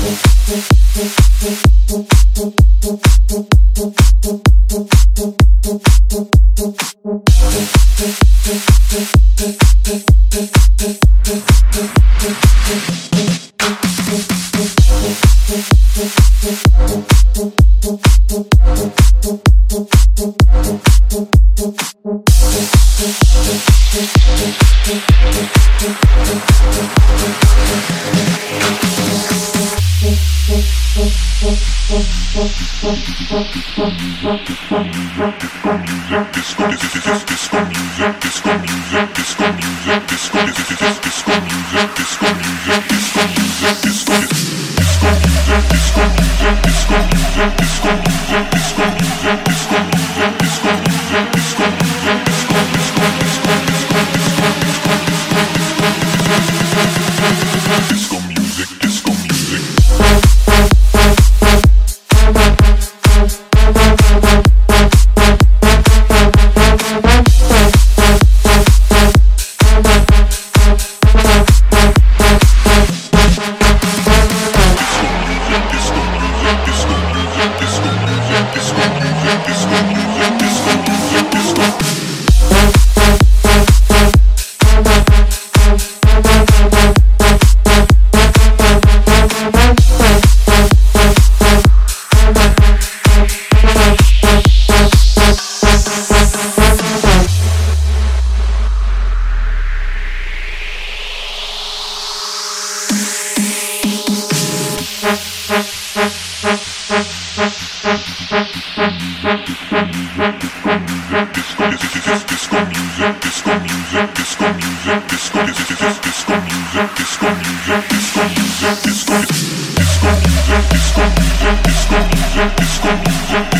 disco, disco, disco, disco, disco, disco, disco,